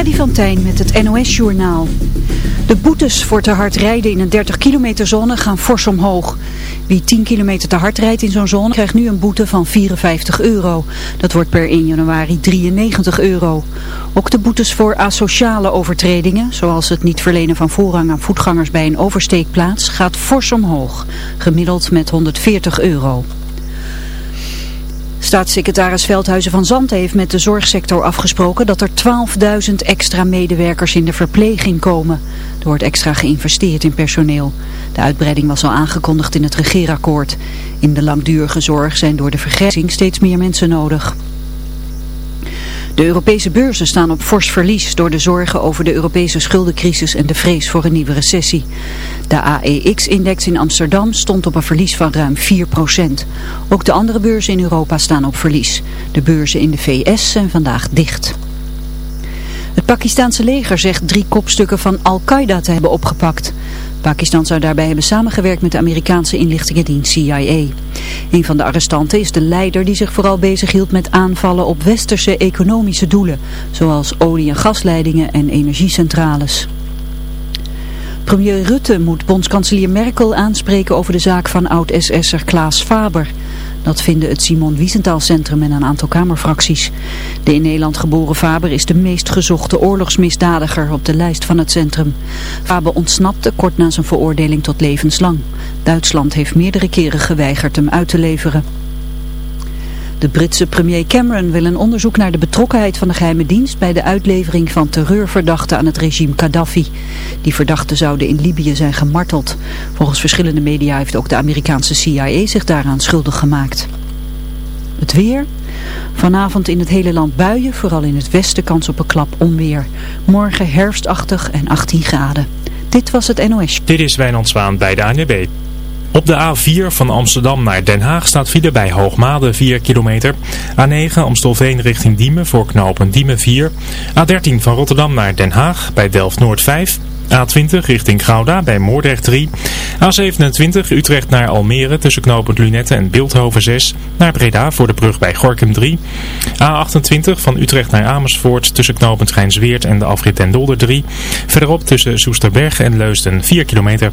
Freddy van Tijn met het NOS-journaal. De boetes voor te hard rijden in een 30 kilometer zone gaan fors omhoog. Wie 10 kilometer te hard rijdt in zo'n zone krijgt nu een boete van 54 euro. Dat wordt per 1 januari 93 euro. Ook de boetes voor asociale overtredingen, zoals het niet verlenen van voorrang aan voetgangers bij een oversteekplaats, gaat fors omhoog. Gemiddeld met 140 euro. Staatssecretaris Veldhuizen van Zandt heeft met de zorgsector afgesproken dat er 12.000 extra medewerkers in de verpleging komen. Er wordt extra geïnvesteerd in personeel. De uitbreiding was al aangekondigd in het regeerakkoord. In de langdurige zorg zijn door de vergrijzing steeds meer mensen nodig. De Europese beurzen staan op fors verlies door de zorgen over de Europese schuldencrisis en de vrees voor een nieuwe recessie. De AEX-index in Amsterdam stond op een verlies van ruim 4%. Ook de andere beurzen in Europa staan op verlies. De beurzen in de VS zijn vandaag dicht. Het Pakistanse leger zegt drie kopstukken van Al-Qaeda te hebben opgepakt. Pakistan zou daarbij hebben samengewerkt met de Amerikaanse inlichtingendienst CIA. Een van de arrestanten is de leider die zich vooral bezighield met aanvallen op westerse economische doelen, zoals olie- en gasleidingen en energiecentrales. Premier Rutte moet bondskanselier Merkel aanspreken over de zaak van oud-SS'er Klaas Faber. Dat vinden het Simon Wiesenthal Centrum en een aantal Kamerfracties. De in Nederland geboren Faber is de meest gezochte oorlogsmisdadiger op de lijst van het centrum. Faber ontsnapte kort na zijn veroordeling tot levenslang. Duitsland heeft meerdere keren geweigerd hem uit te leveren. De Britse premier Cameron wil een onderzoek naar de betrokkenheid van de geheime dienst bij de uitlevering van terreurverdachten aan het regime Gaddafi. Die verdachten zouden in Libië zijn gemarteld. Volgens verschillende media heeft ook de Amerikaanse CIA zich daaraan schuldig gemaakt. Het weer. Vanavond in het hele land buien, vooral in het westen kans op een klap onweer. Morgen herfstachtig en 18 graden. Dit was het NOS. Dit is Wijnand Zwaan bij de ANWB. Op de A4 van Amsterdam naar Den Haag staat file bij Hoogmade 4 kilometer. A9 Amstelveen richting Diemen voor knopen Diemen 4. A13 van Rotterdam naar Den Haag bij Delft-Noord 5. A20 richting Gouda bij Moordrecht 3. A27 Utrecht naar Almere tussen knooppunt Lunette en Beeldhoven 6. Naar Breda voor de brug bij Gorkum 3. A28 van Utrecht naar Amersfoort tussen knooppunt Rijnsweert en de afrit Den Dolder 3. Verderop tussen Soesterberg en Leusden 4 kilometer.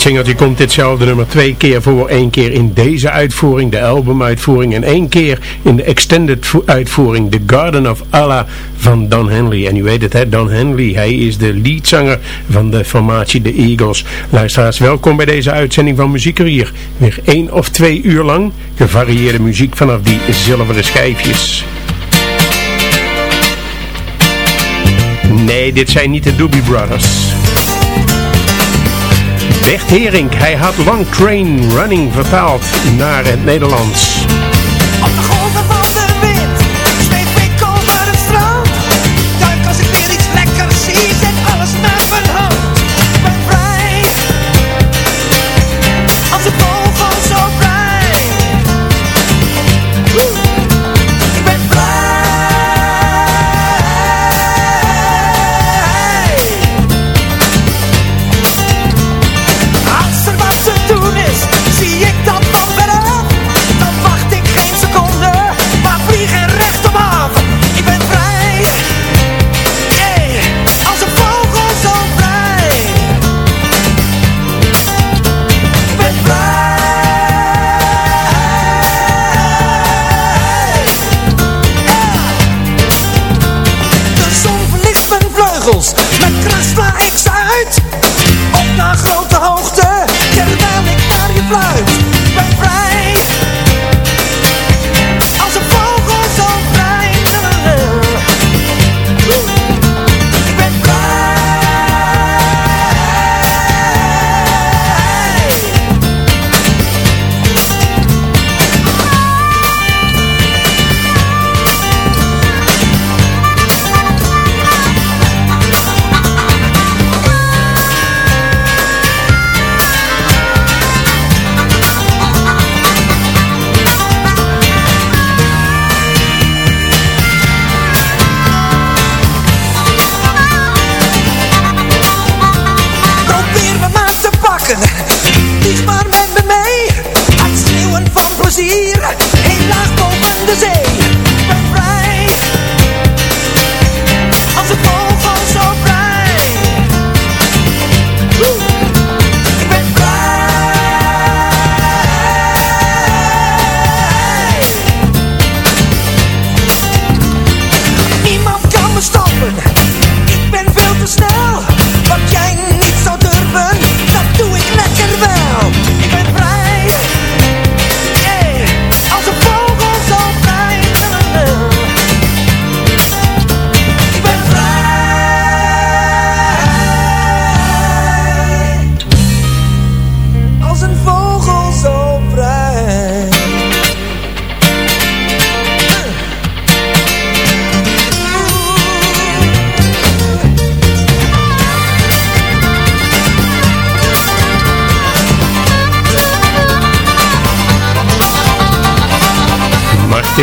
Dit singeltje komt ditzelfde nummer twee keer voor. één keer in deze uitvoering, de albumuitvoering. En één keer in de extended uitvoering, The Garden of Allah van Don Henley. En u weet het, hè, Don Henley, hij is de leadzanger van de formatie The Eagles. Luisteraars, welkom bij deze uitzending van muziek. Weer één of twee uur lang gevarieerde muziek vanaf die zilveren schijfjes. Nee, dit zijn niet de Doobie Brothers. Bert Herink. Hij had Long Train Running vertaald naar het Nederlands.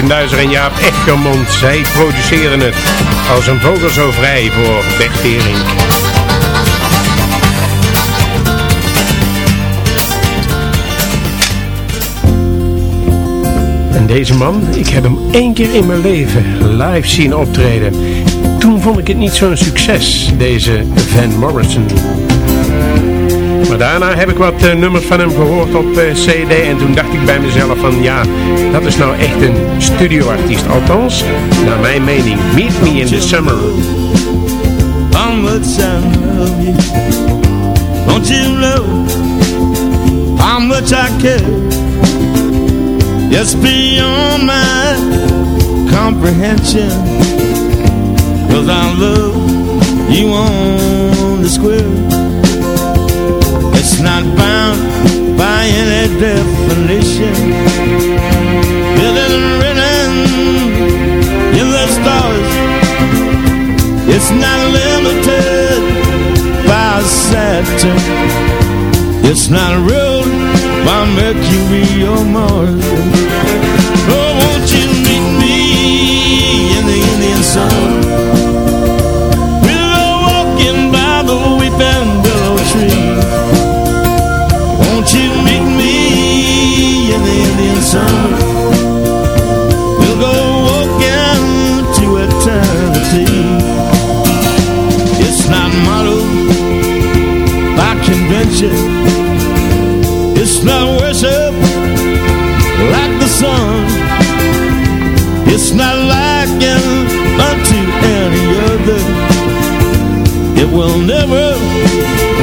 Duizer en Jaap Echermond. Zij produceren het als een vogel zo vrij voor Bert. En deze man, ik heb hem één keer in mijn leven live zien optreden. Toen vond ik het niet zo'n succes, deze Van Morrison. Daarna heb ik wat uh, nummers van hem gehoord op uh, cd en toen dacht ik bij mezelf van ja, dat is nou echt een studioartiest. Althans, naar mijn mening, Meet Me in the Summer. How much I love you Don't you know How much I care Just beyond my comprehension. Cause I love you on the square It's not bound by any definition. It isn't written in the stars. It's not limited by Saturn. It's not ruled by Mercury or Mars convention. It's not worship like the sun. It's not likened unto any other. It will never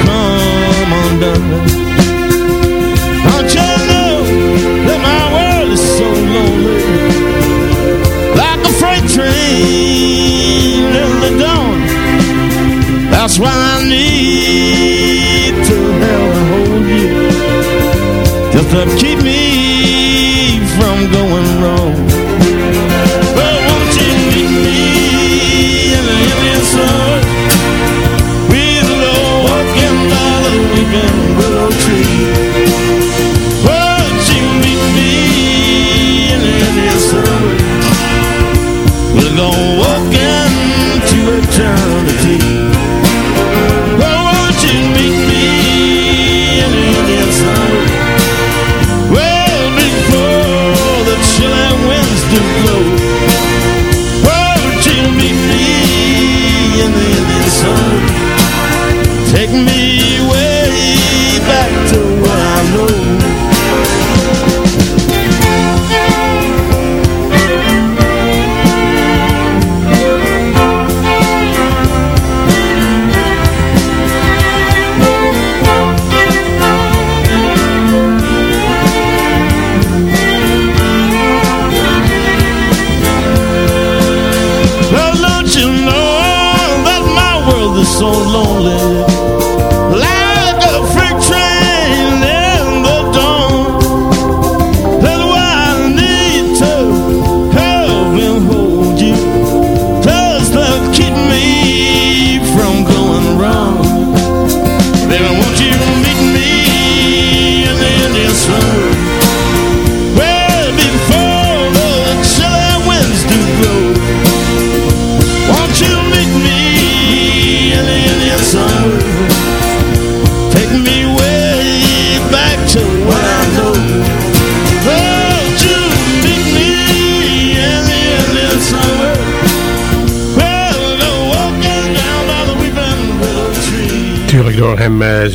come undone. Don't you know that my world is so lonely Like a freight train in the dawn That's why I need Just to keep me from going wrong? But won't you meet me in the Indian sun? We'll walking by the weeping Take me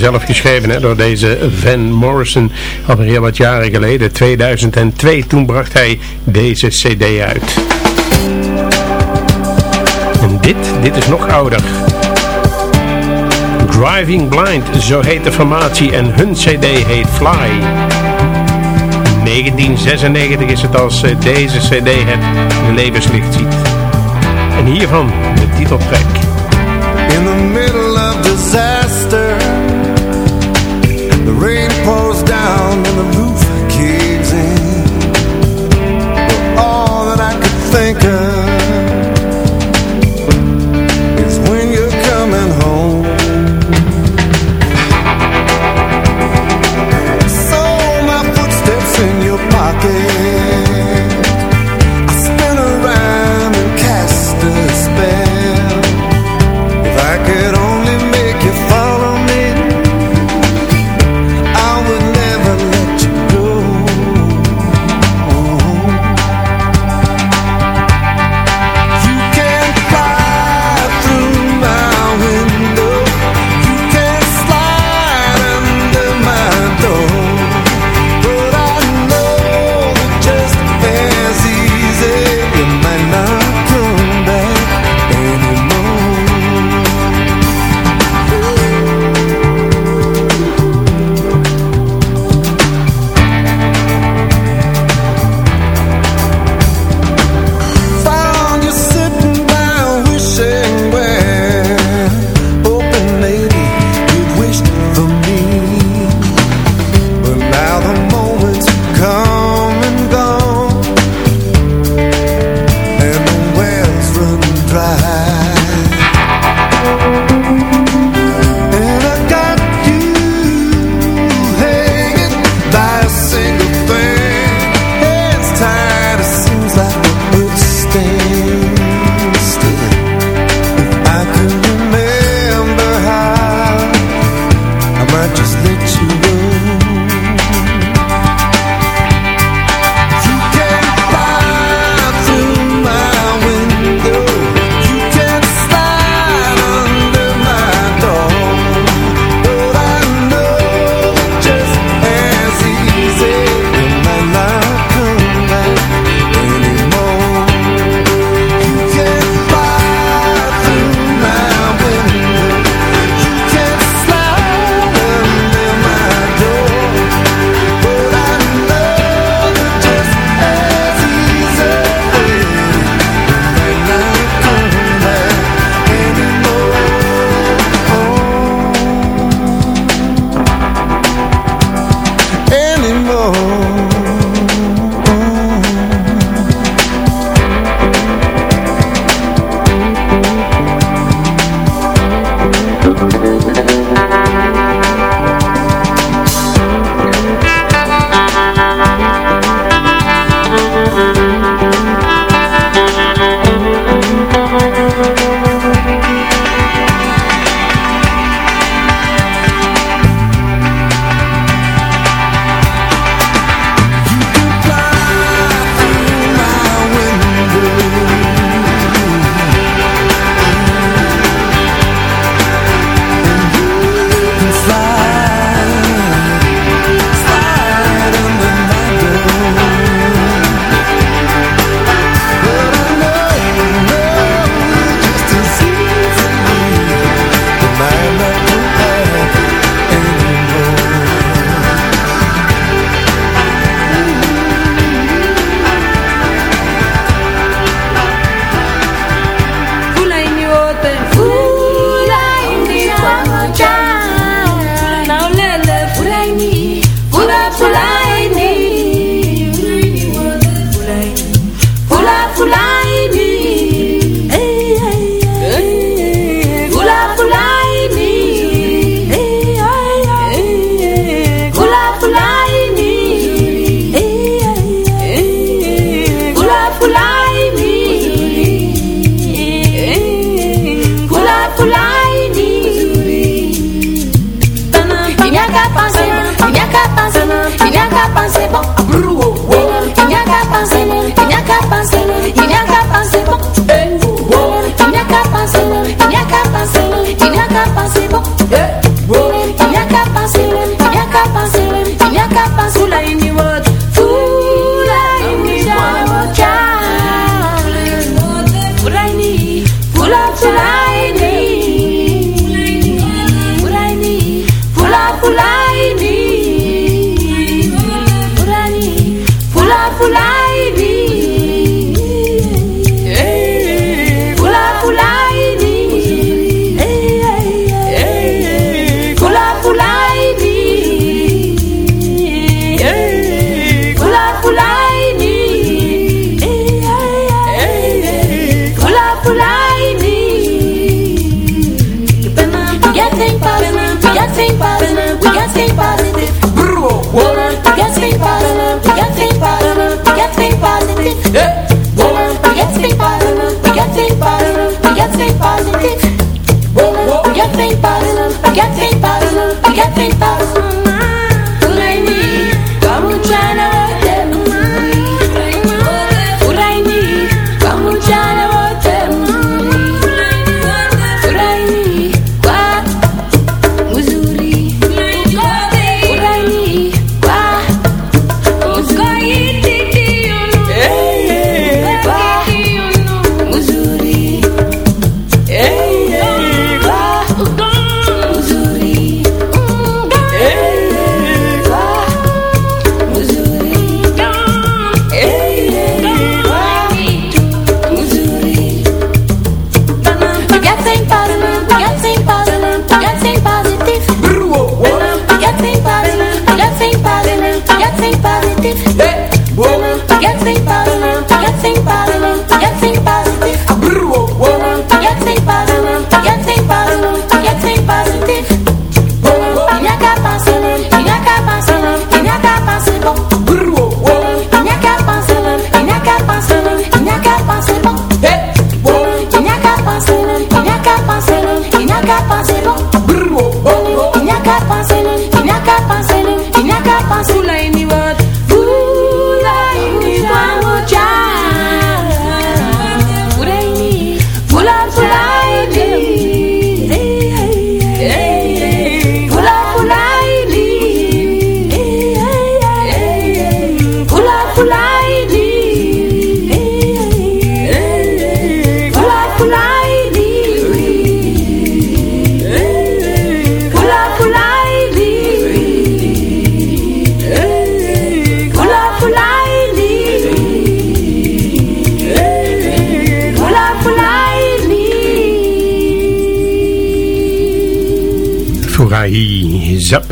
zelf geschreven, hè, door deze Van Morrison, alweer heel wat jaren geleden, 2002, toen bracht hij deze cd uit. En dit, dit is nog ouder. Driving Blind, zo heet de formatie en hun cd heet Fly. 1996 is het als eh, deze cd het levenslicht ziet. En hiervan de titeltrack. Girl. think about it, forget think about it, forget think about it.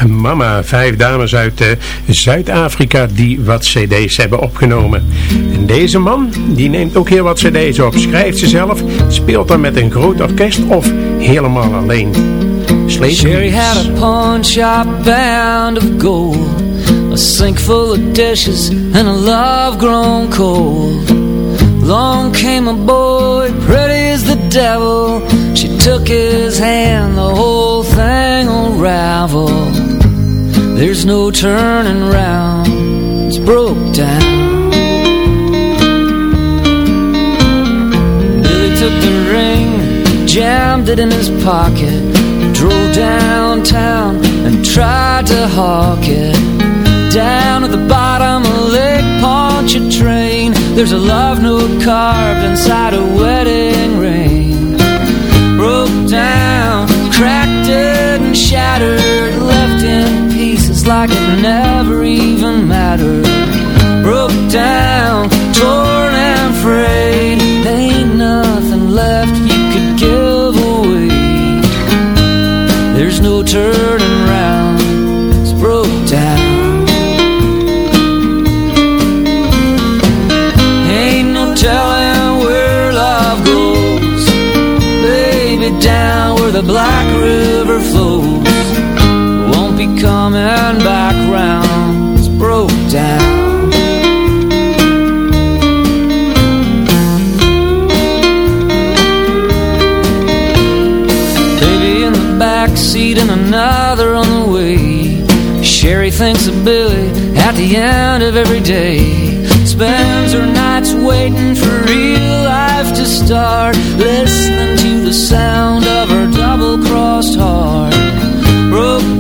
Mama, vijf dames uit eh, Zuid-Afrika die wat cd's hebben opgenomen. En deze man, die neemt ook heel wat cd's op, schrijft ze zelf, speelt dan met een groot orkest of helemaal alleen. Sleet Sherry had a pawn shop bound of gold A sink full of dishes and a love grown cold. Long came a boy, pretty as the devil. She took his hand, the whole thing unraveled There's no turning round, it's broke down. Billy took the ring, jammed it in his pocket Drove downtown and tried to hawk it. Down at the bottom of Lake Pontchartrain There's a love note carved inside a wedding ring. Broke down, cracked it and shattered like it never even mattered Broke down, torn and frayed Ain't nothing left you could give away there's no turning round, it's broke down. Ain't no telling where love goes. Baby, down where the Black River flows. Coming back round, broke down. Baby in the back seat and another on the way. Sherry thinks of Billy at the end of every day. Spends her nights waiting for real life to start. Listening to the sound of her double-crossed heart.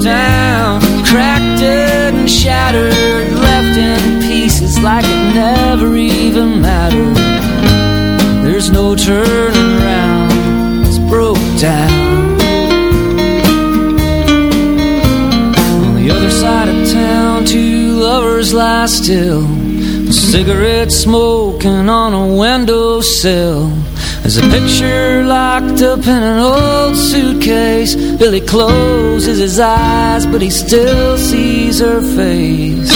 Down, cracked and shattered. Left in pieces like it never even mattered. There's no turning around, it's broke down. On the other side of town, two lovers lie still. Cigarette smoking on a windowsill. There's a picture locked up in an old suitcase. Billy closes his eyes, but he still sees her face.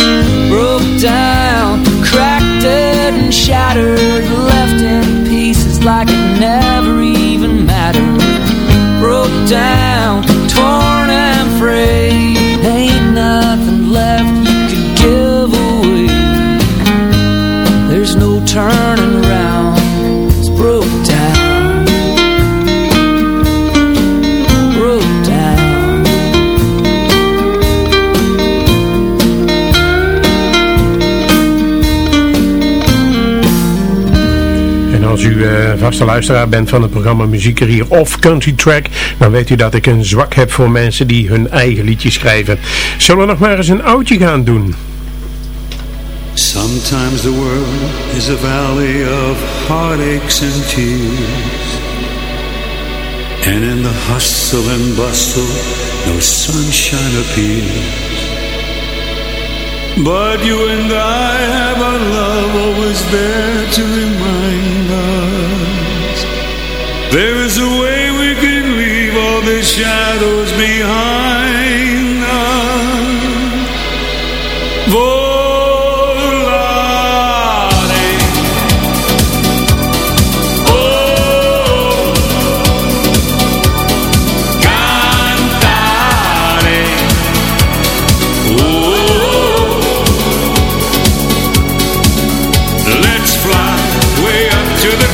Broke down, cracked and shattered. Left in pieces like it never even mattered. Broke down, Als u uh, vaste luisteraar bent van het programma Muziekerier of Country Track, dan weet u dat ik een zwak heb voor mensen die hun eigen liedjes schrijven. Zullen we nog maar eens een oudje gaan doen? Sometimes the world is a valley of heartaches and tears And in the hustle and bustle no sunshine appears But you and I have our love always there to remind us. There is a way we can leave all the shadows behind us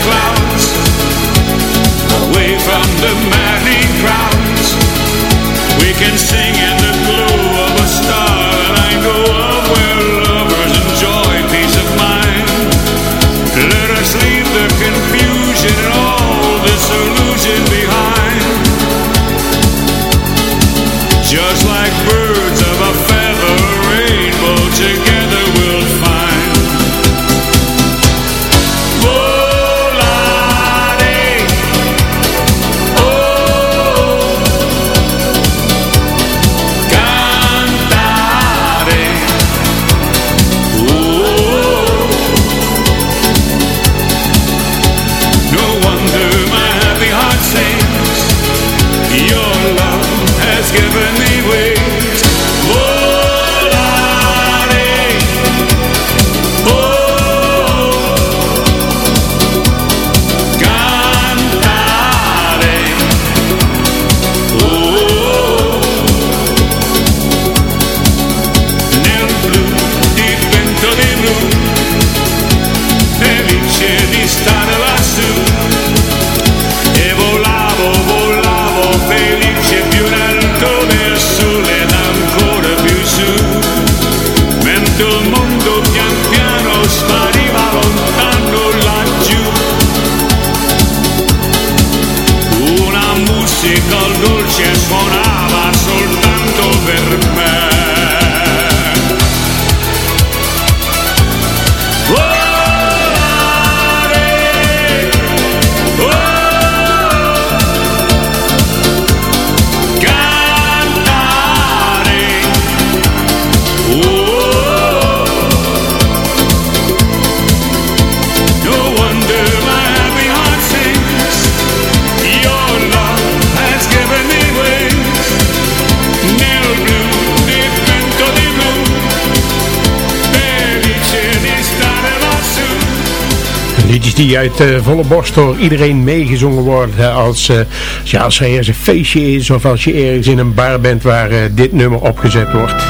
clouds Away from the maddening crowds. We can sing Die uit eh, volle borst door iedereen meegezongen worden als, eh, ja, als er ergens een feestje is of als je ergens in een bar bent waar eh, dit nummer opgezet wordt.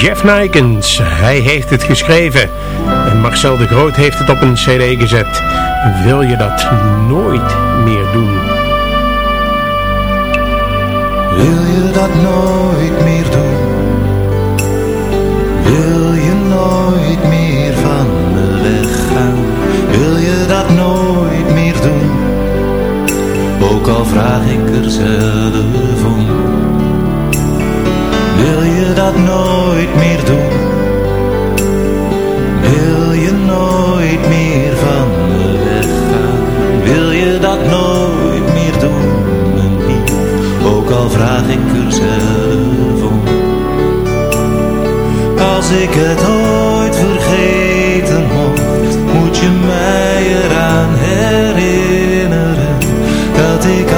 Jeff Nijkens, hij heeft het geschreven en Marcel de Groot heeft het op een cd gezet. Wil je dat nooit meer doen? Wil je dat nooit meer Wil je nooit meer van me weggaan? Wil je dat nooit meer doen? Ook al vraag ik er zelf om. Wil je dat nooit meer doen? Wil je nooit meer van me weggaan? Wil je dat nooit meer doen? Ook al vraag ik er zelf Als ik het ooit vergeten mocht, moet je mij eraan herinneren dat ik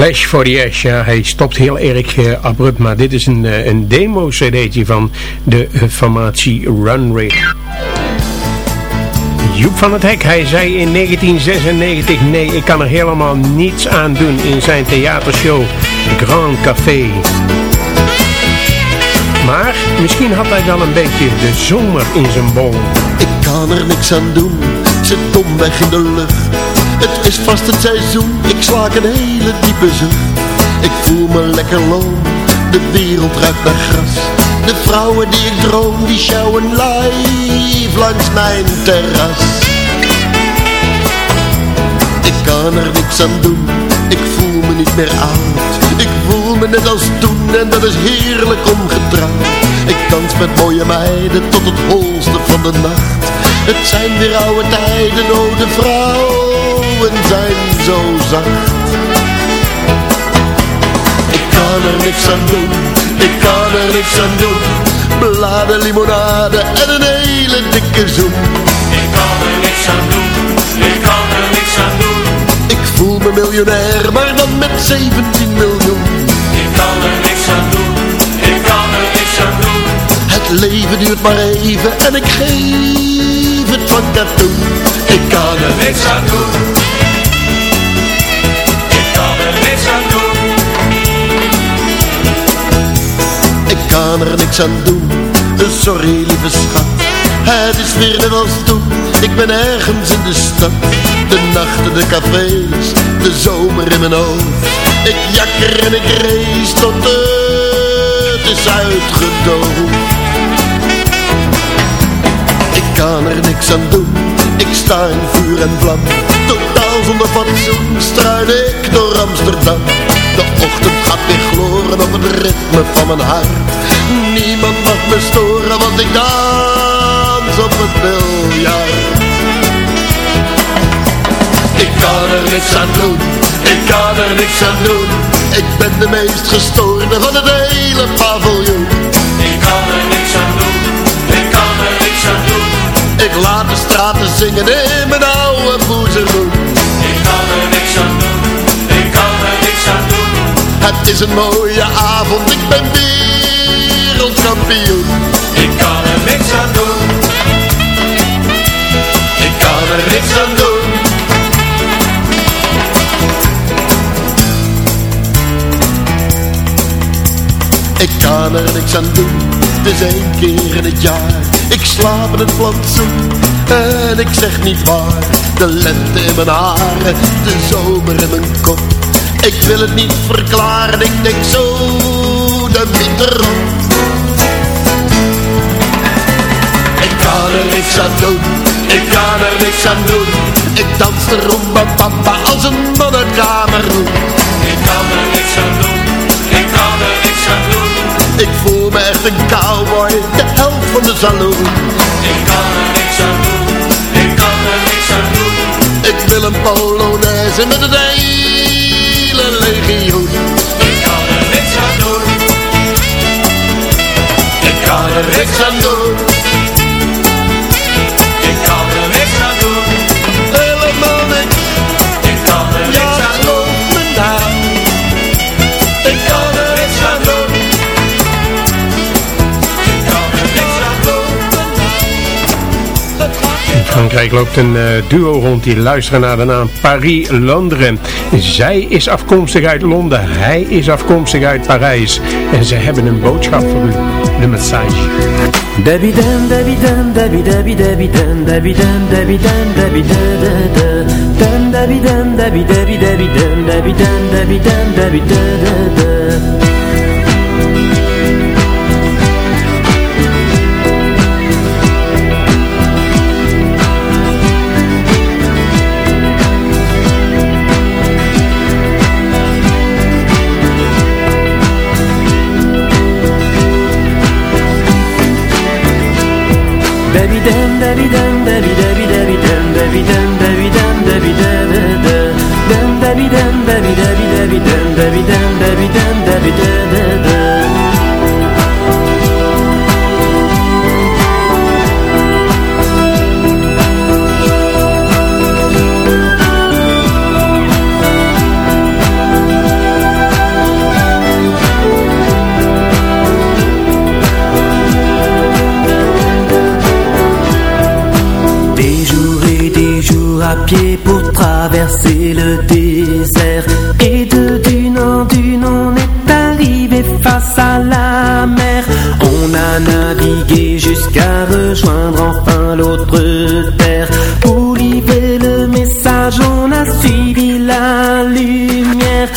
Clash for the Ash, ja, hij stopt heel erg eh, abrupt, maar dit is een, eh, een demo-cd'tje van de eh, formatie Runway. Joep van het Hek, hij zei in 1996, nee, ik kan er helemaal niets aan doen in zijn theatershow Grand Café. Maar misschien had hij wel een beetje de zomer in zijn bol. Ik kan er niks aan doen, zit domweg in de lucht. Het is vast het seizoen, ik slaak een hele diepe zucht. Ik voel me lekker loom, de wereld ruikt naar gras. De vrouwen die ik droom, die sjouwen live langs mijn terras. Ik kan er niks aan doen, ik voel me niet meer oud. Ik voel me net als toen en dat is heerlijk omgedraaid. Ik dans met mooie meiden tot het holste van de nacht. Het zijn weer oude tijden, oh de zijn zo zacht. Ik kan er niks aan doen, ik kan er niks aan doen. Bladen, limonade en een hele dikke zoen. Ik kan er niks aan doen, ik kan er niks aan doen. Ik voel me miljonair, maar dan met 17 miljoen. Ik kan er niks aan doen, ik kan er niks aan doen. Het leven duurt maar even en ik geef van katoen. Ik kan er niks aan doen. Ik kan er niks aan doen. Ik kan er niks aan doen. Sorry lieve schat. Het is weer net als toen. Ik ben ergens in de stad. De nachten, de cafés, de zomer in mijn hoofd. Ik jakker en ik race tot het is uitgedoofd. Kan er niks aan doen. Ik sta in vuur en vlam. Totaal zonder fatsoen struin ik door Amsterdam. De ochtend gaat weer gloren op het ritme van mijn hart. Niemand mag me storen, want ik dans op het biljart. Ik kan er niks aan doen, ik kan er niks aan doen. Ik ben de meest gestoorde van het hele paviljoen. Straten zingen in mijn oude boezemoen. Ik kan er niks aan doen, ik kan er niks aan doen. Het is een mooie avond, ik ben wereldkampioen. Ik kan er niks aan doen. Ik kan er niks aan doen. Ik kan er niks aan doen, het is één keer in het jaar. Ik slaap in het plantsoen en ik zeg niet waar. De lente in mijn haren, de zomer in mijn kop. Ik wil het niet verklaren, ik denk zo de winter op. Ik kan er niks aan doen, ik kan er niks aan doen. Ik dans de rumba bamba als een man uit. Ik kan er niks aan doen, ik kan er niks aan doen. Ik voel me echt een cowboy, de held van de saloon. Ik kan er niks aan doen, Ik wil een polonaise met het hele legioen. Ik kan er niks aan doen. Ik kan er niks aan doen. Frankrijk loopt een eh, duo rond die luisteren naar de naam Paris Londres. Zij is afkomstig uit Londen, hij is afkomstig uit Parijs. En ze hebben een boodschap voor u, de Debbie Debbie da da da. Dan Debbie dan, Debbie Debbie Debbie dan, Debbie dan, Debbie dan, Debbie da da da. Debbie dan, dan, Debbie dan, Debbie dan, Debbie dan, da. Dan Debbie dan, Debbie dan, Debbie dan, pour traverser le désert. Et de dune en dune on est arrivé face à la mer. On a navigué jusqu'à rejoindre enfin l'autre terre. Pour livrer le message on a suivi la lumière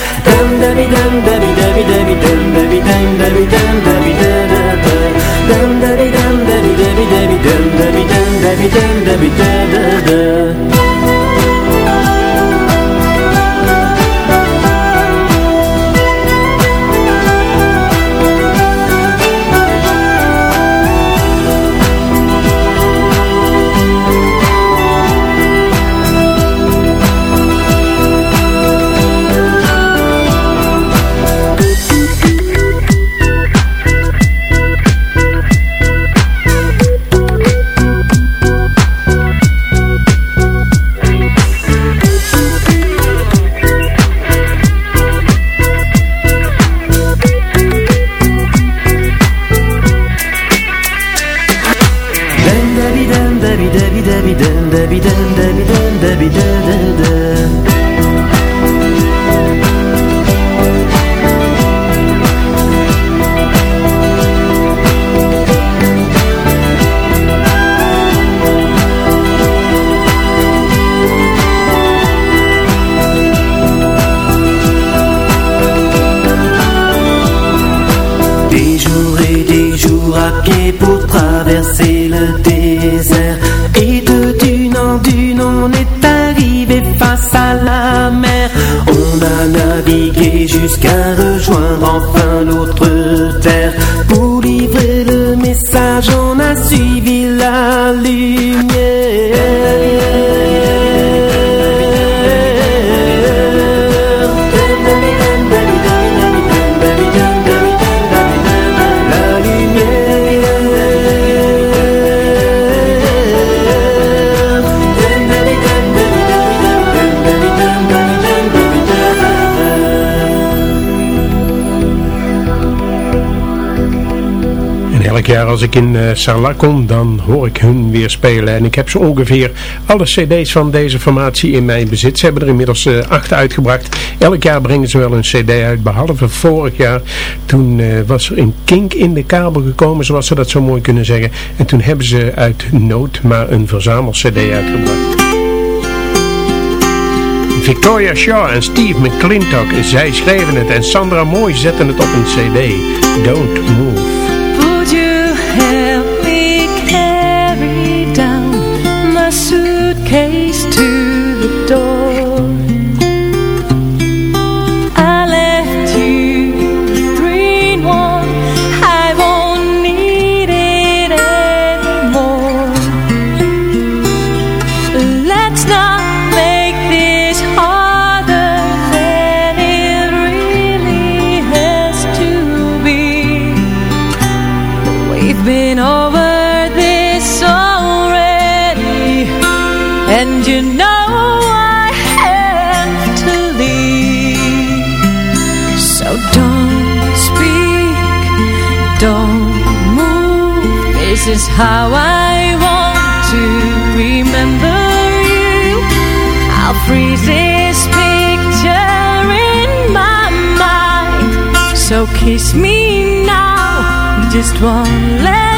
jusqu'à rejoindre ik in uh, Sarlat kom, dan hoor ik hun weer spelen. En ik heb zo ongeveer alle cd's van deze formatie in mijn bezit. Ze hebben er inmiddels uh, acht uitgebracht. Elk jaar brengen ze wel een cd uit, behalve vorig jaar. Toen uh, was er een kink in de kabel gekomen, zoals ze dat zo mooi kunnen zeggen. En toen hebben ze uit nood maar een verzamel cd uitgebracht. Victoria Shaw en Steve McClintock, zij schreven het en Sandra Mooi zetten het op een cd. Don't Move. Is how I want to remember you. I'll freeze this picture in my mind. So kiss me now, just one last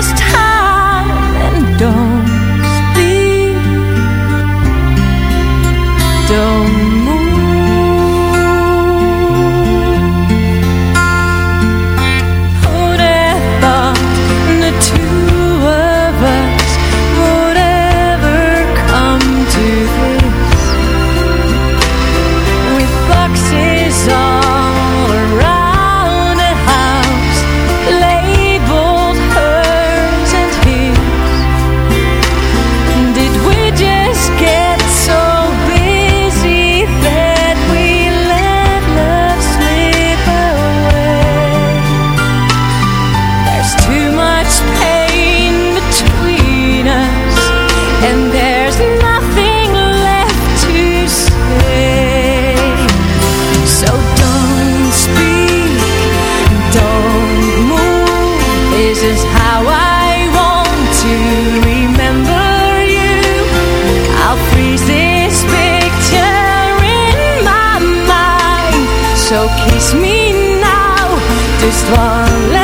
So kiss me now, just one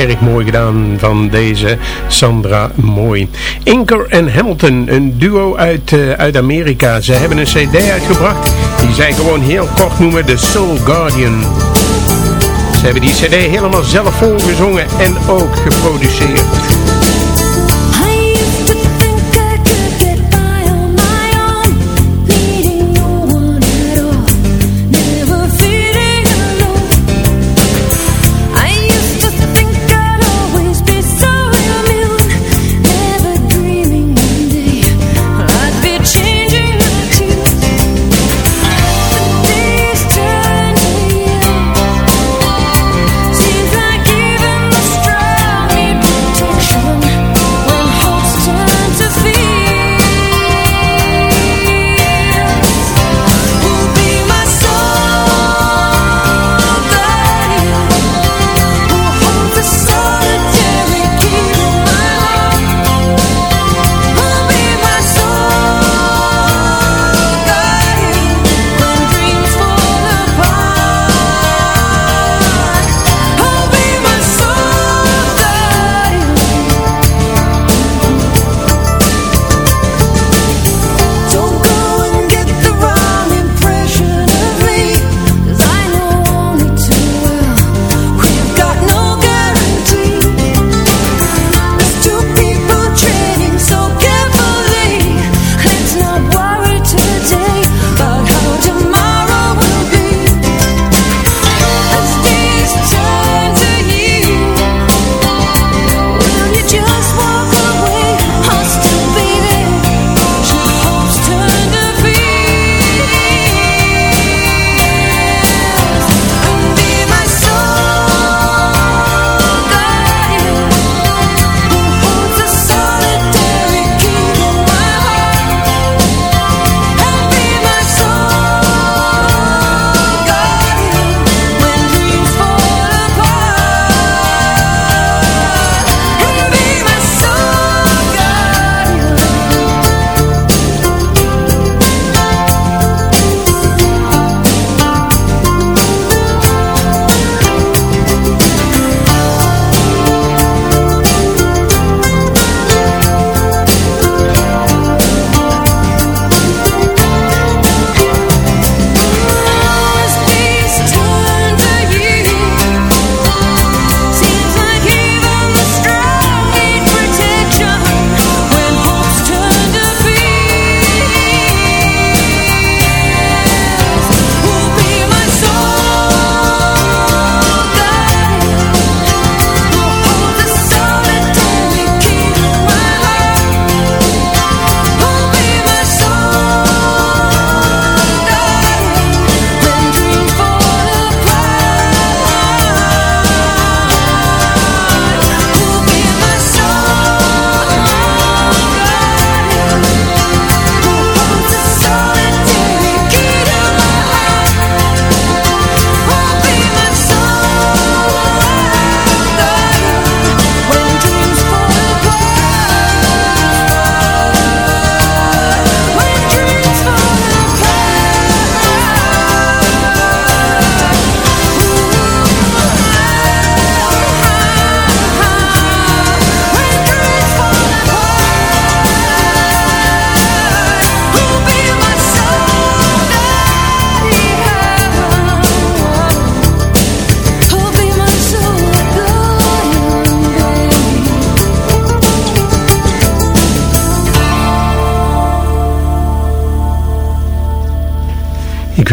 erg mooi gedaan van deze Sandra Mooi. Inker en Hamilton, een duo uit, eh, uit Amerika. Ze hebben een cd uitgebracht die zij gewoon heel kort noemen The Soul Guardian. Ze hebben die cd helemaal zelf volgezongen en ook geproduceerd.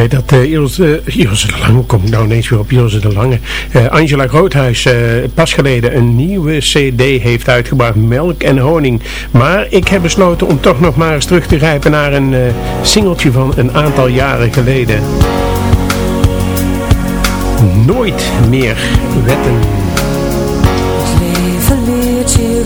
Dat uh, de Lange, kom ik nou ineens weer op Ilse de Lange. Uh, Angela Groothuis pas geleden een nieuwe cd heeft uitgebracht, Melk en Honing. Maar ik heb besloten om toch nog maar eens terug te grijpen naar een singeltje van een aantal jaren geleden. Nooit meer wetten. Het leven leert je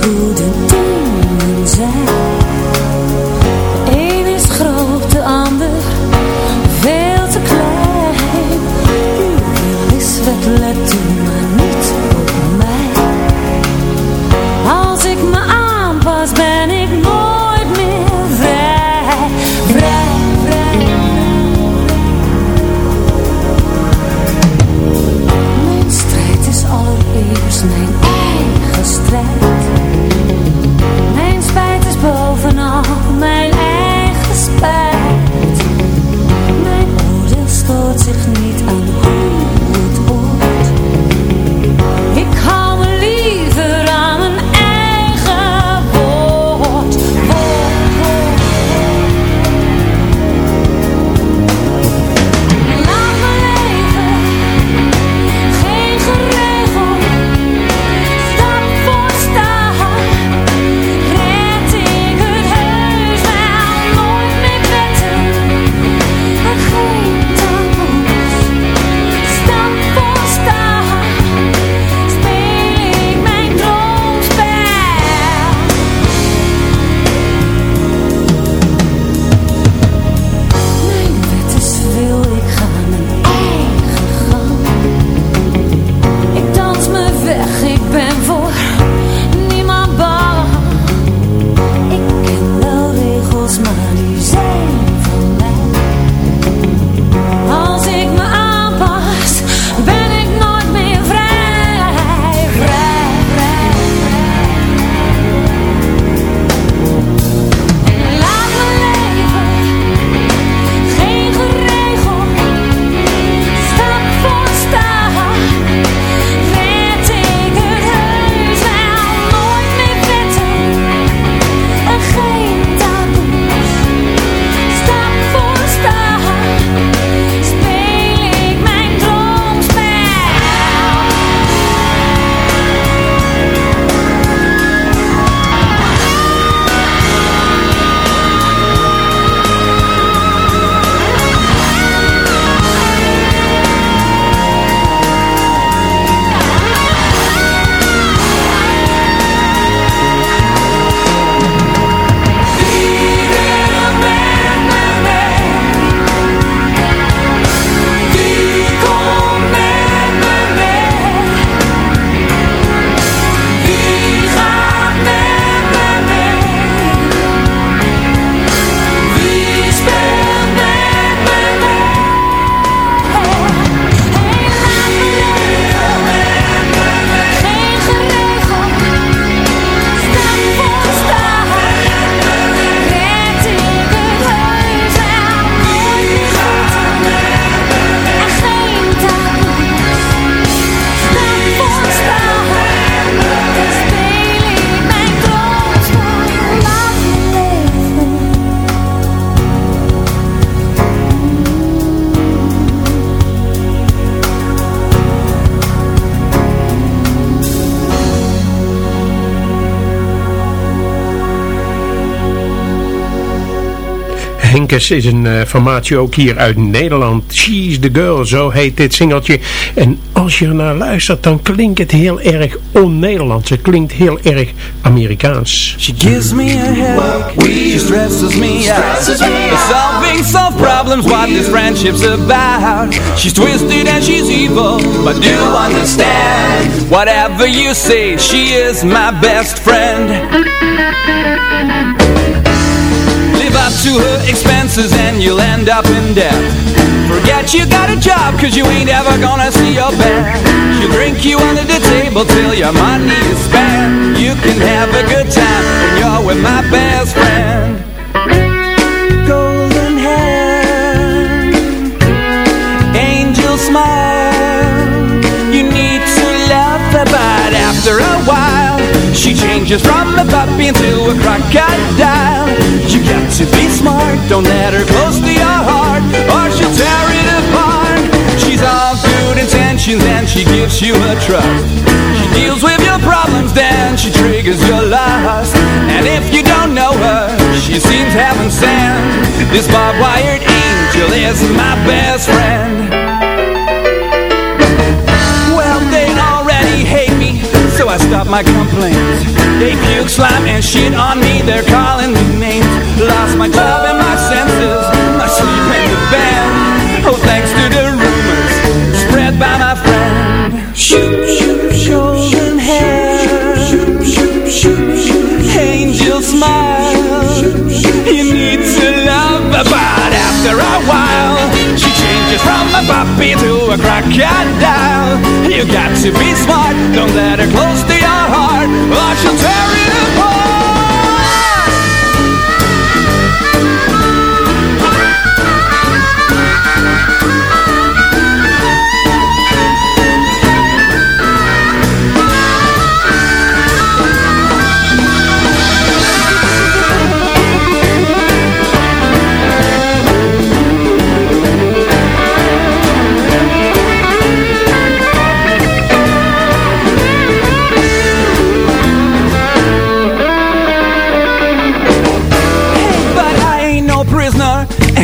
Henkes is een eh, formatie ook hier uit Nederland. She's the Girl, zo heet dit singeltje. En als je ernaar luistert, dan klinkt het heel erg on-Nederlands. Het klinkt heel erg Amerikaans. She gives me a headache, she stresses me out Solving solve problems, what this friendship's about She's twisted and she's evil, but do understand Whatever you say, she is my best friend up to her expenses and you'll end up in debt. Forget you got a job cause you ain't ever gonna see your bed. She'll drink you under the table till your money is spent. You can have a good time when you're with my best friend. Golden hair Angel smile. You need to her but after a while She changes from a puppy into a crocodile. You got to be smart, don't let her close to your heart Or she'll tear it apart. She's all good intentions and she gives you her trust. She deals with your problems then she triggers your lust. And if you don't know her, she seems heaven sent. This barbed-wired angel is my best friend so I stop my complaints. They puke slime and shit on me, they're calling me names. Lost my job and my senses, my sleep in the bed. Oh, thanks to the rumors spread by my friend. Shoot, shoot, golden hair, angel smile. You need to love but after a while, she changes from a puppy to a crocodile You got to be smart. Don't let her close to your heart. Or she'll tear it apart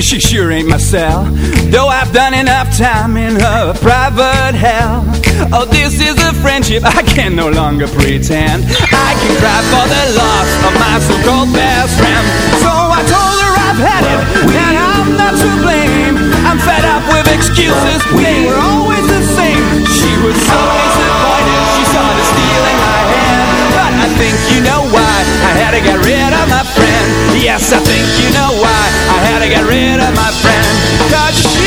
she sure ain't myself Though I've done enough time in her private hell. Oh, this is a friendship I can no longer pretend. I can cry for the loss of my so-called best friend. So I told her I've had it And I'm not to blame. I'm fed up with excuses. They were always the same. She was so disappointed She started stealing my hand. But I think you know why. I had to get rid of my friend Yes, I think you know why I had to get rid of my friend. Cause she